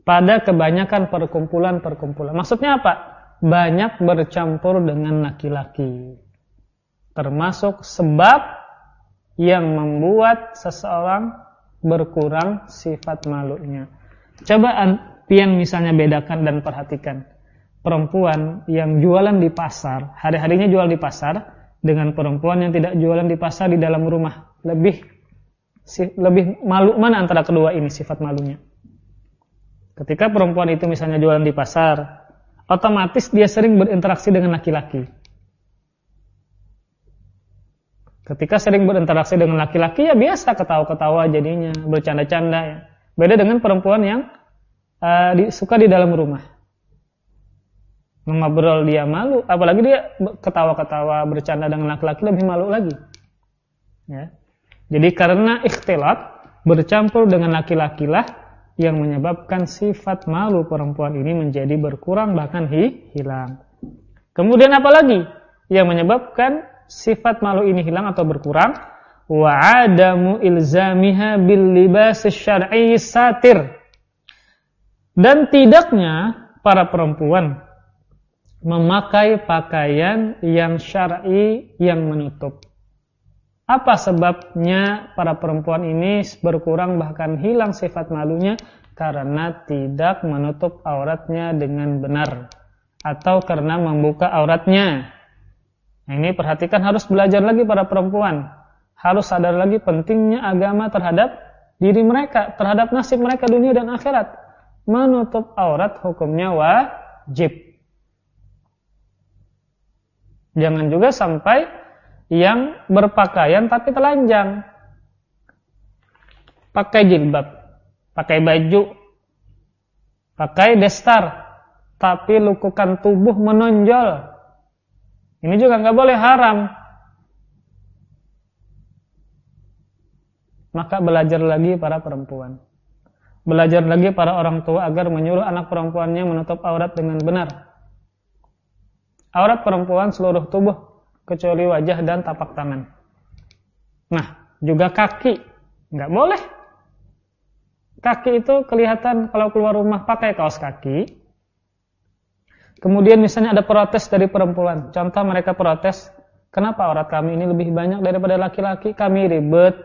pada kebanyakan perkumpulan-perkumpulan. Maksudnya apa? Banyak bercampur dengan laki-laki. Termasuk sebab yang membuat seseorang berkurang sifat malunya. Coba pian misalnya bedakan dan perhatikan. Perempuan yang jualan di pasar, hari-harinya jual di pasar, dengan perempuan yang tidak jualan di pasar di dalam rumah. Lebih lebih malu mana antara kedua ini sifat malunya? Ketika perempuan itu misalnya jualan di pasar, otomatis dia sering berinteraksi dengan laki-laki. Ketika sering berinteraksi dengan laki-laki ya biasa ketawa-ketawa jadinya, bercanda-canda ya. Beda dengan perempuan yang uh, suka di dalam rumah. Mengobrol dia malu, apalagi dia ketawa-ketawa bercanda dengan laki-laki lebih malu lagi. Ya. Jadi karena ikhtilat bercampur dengan laki-laki lah yang menyebabkan sifat malu perempuan ini menjadi berkurang bahkan hi, hilang. Kemudian apa lagi yang menyebabkan sifat malu ini hilang atau berkurang? Wa adamu ilzamiha bil libas syar'i satir. Dan tidaknya para perempuan memakai pakaian yang syar'i yang menutup. Apa sebabnya para perempuan ini berkurang bahkan hilang sifat malunya? Karena tidak menutup auratnya dengan benar. Atau karena membuka auratnya. Nah, ini perhatikan harus belajar lagi para perempuan. Harus sadar lagi pentingnya agama terhadap diri mereka. Terhadap nasib mereka dunia dan akhirat. Menutup aurat hukumnya wajib. Jangan juga sampai yang berpakaian tapi telanjang. Pakai jilbab, pakai baju, pakai destar, tapi lukukan tubuh menonjol. Ini juga nggak boleh haram. Maka belajar lagi para perempuan. Belajar lagi para orang tua agar menyuruh anak perempuannya menutup aurat dengan benar. Aurat perempuan seluruh tubuh kecuali wajah dan tapak tangan. Nah, juga kaki nggak boleh. Kaki itu kelihatan kalau keluar rumah pakai kaos kaki. Kemudian misalnya ada protes dari perempuan. Contoh mereka protes, kenapa aurat kami ini lebih banyak daripada laki-laki? Kami ribet,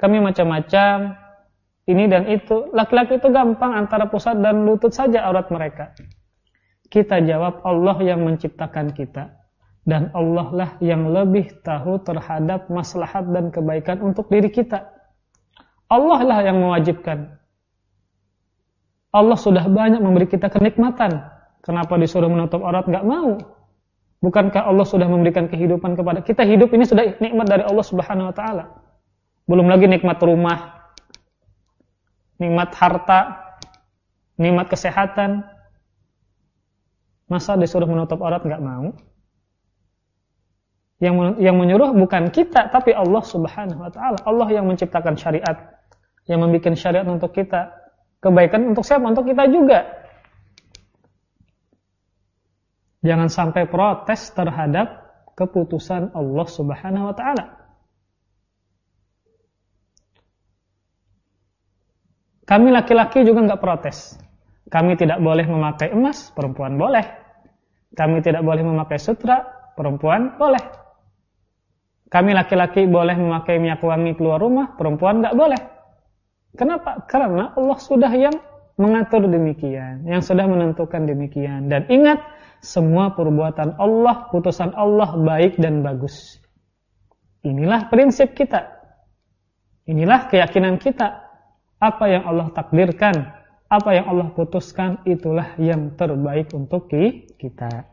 kami macam-macam, ini dan itu. Laki-laki itu gampang antara pusat dan lutut saja aurat mereka. Kita jawab Allah yang menciptakan kita dan Allah lah yang lebih tahu terhadap maslahat dan kebaikan untuk diri kita. Allah lah yang mewajibkan. Allah sudah banyak memberi kita kenikmatan. Kenapa disuruh menutup aurat? Gak mau. Bukankah Allah sudah memberikan kehidupan kepada kita? Hidup ini sudah nikmat dari Allah Subhanahu wa taala. Belum lagi nikmat rumah, nikmat harta, nikmat kesehatan. Masa disuruh menutup aurat gak mau? Yang yang menyuruh bukan kita tapi Allah Subhanahu wa taala. Allah yang menciptakan syariat, yang membuat syariat untuk kita. Kebaikan untuk siapa? Untuk kita juga. Jangan sampai protes terhadap keputusan Allah Subhanahu wa taala. Kami laki-laki juga nggak protes. Kami tidak boleh memakai emas, perempuan boleh. Kami tidak boleh memakai sutra, perempuan boleh. Kami laki-laki boleh memakai minyak wangi keluar rumah, perempuan nggak boleh. Kenapa? Karena Allah sudah yang mengatur demikian, yang sudah menentukan demikian. Dan ingat, semua perbuatan Allah, putusan Allah baik dan bagus. Inilah prinsip kita. Inilah keyakinan kita. Apa yang Allah takdirkan, apa yang Allah putuskan, itulah yang terbaik untuk kita.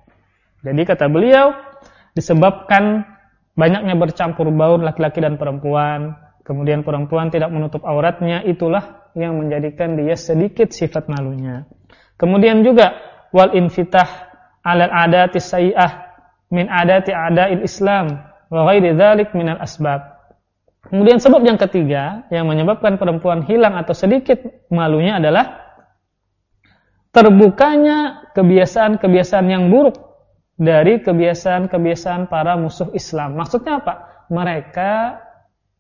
Jadi kata beliau, disebabkan banyaknya bercampur baur laki-laki dan perempuan, kemudian perempuan tidak menutup auratnya, itulah yang menjadikan dia sedikit sifat malunya. Kemudian juga wal infitah alal adati sayyi'ah min adati ada'il Islam wa ghairi dzalik minal asbab. Kemudian sebab yang ketiga yang menyebabkan perempuan hilang atau sedikit malunya adalah terbukanya kebiasaan-kebiasaan yang buruk dari kebiasaan-kebiasaan para musuh Islam. Maksudnya apa? Mereka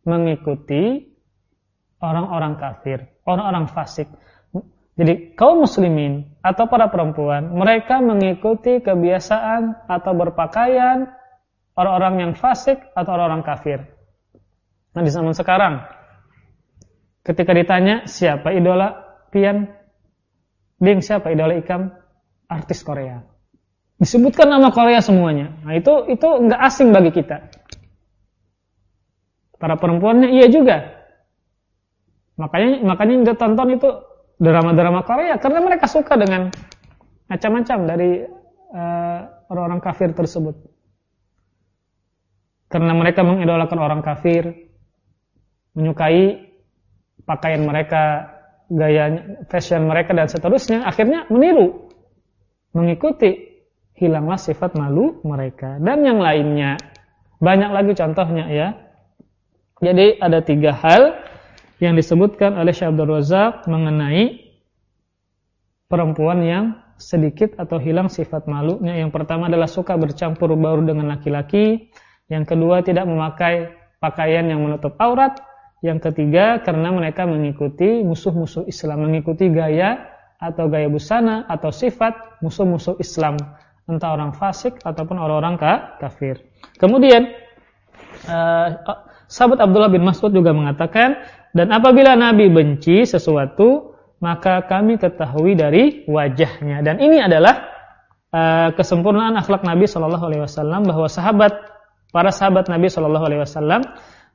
mengikuti orang-orang kafir, orang-orang fasik. Jadi kaum muslimin atau para perempuan, mereka mengikuti kebiasaan atau berpakaian orang-orang yang fasik atau orang-orang kafir. Nah, di zaman sekarang, ketika ditanya siapa idola pian, Ding siapa idola ikam? Artis Korea. Disebutkan nama Korea semuanya. Nah, itu itu nggak asing bagi kita. Para perempuannya iya juga. Makanya makanya nggak tonton itu drama-drama Korea karena mereka suka dengan macam-macam dari uh, orang-orang kafir tersebut. Karena mereka mengidolakan orang kafir, menyukai pakaian mereka, gaya fashion mereka dan seterusnya, akhirnya meniru, mengikuti, hilanglah sifat malu mereka dan yang lainnya. Banyak lagi contohnya ya. Jadi ada tiga hal yang disebutkan oleh Syekh Abdul Razak mengenai perempuan yang sedikit atau hilang sifat malunya. Yang pertama adalah suka bercampur baur dengan laki-laki. Yang kedua tidak memakai pakaian yang menutup aurat. Yang ketiga karena mereka mengikuti musuh-musuh Islam, mengikuti gaya atau gaya busana atau sifat musuh-musuh Islam, entah orang fasik ataupun orang-orang kafir. Kemudian uh, sahabat Abdullah bin Mas'ud juga mengatakan dan apabila Nabi benci sesuatu, maka kami ketahui dari wajahnya. Dan ini adalah uh, kesempurnaan akhlak Nabi Shallallahu Alaihi Wasallam bahwa sahabat, para sahabat Nabi Shallallahu Alaihi Wasallam,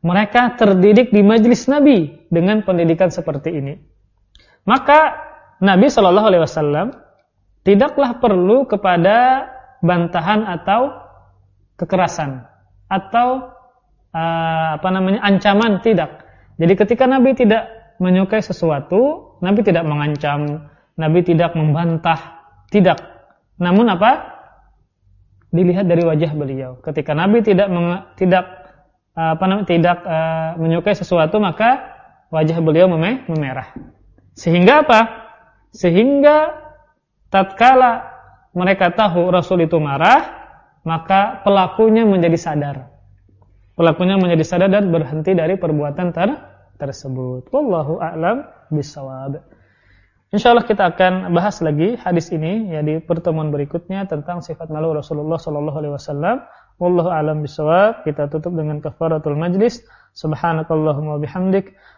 mereka terdidik di majelis Nabi dengan pendidikan seperti ini. Maka Nabi Shallallahu Alaihi Wasallam tidaklah perlu kepada bantahan atau kekerasan atau uh, apa namanya ancaman tidak jadi ketika Nabi tidak menyukai sesuatu, Nabi tidak mengancam, Nabi tidak membantah, tidak. Namun apa? Dilihat dari wajah beliau. Ketika Nabi tidak tidak apa namanya tidak uh, menyukai sesuatu, maka wajah beliau memerah. Sehingga apa? Sehingga tatkala mereka tahu Rasul itu marah, maka pelakunya menjadi sadar pelakunya menjadi sadar dan berhenti dari perbuatan ter tersebut. Wallahu a'lam bisawab. Insyaallah kita akan bahas lagi hadis ini ya di pertemuan berikutnya tentang sifat malu Rasulullah sallallahu alaihi wasallam. Wallahu a'lam bisawab. Kita tutup dengan kafaratul majlis. Subhanakallahumma bihamdik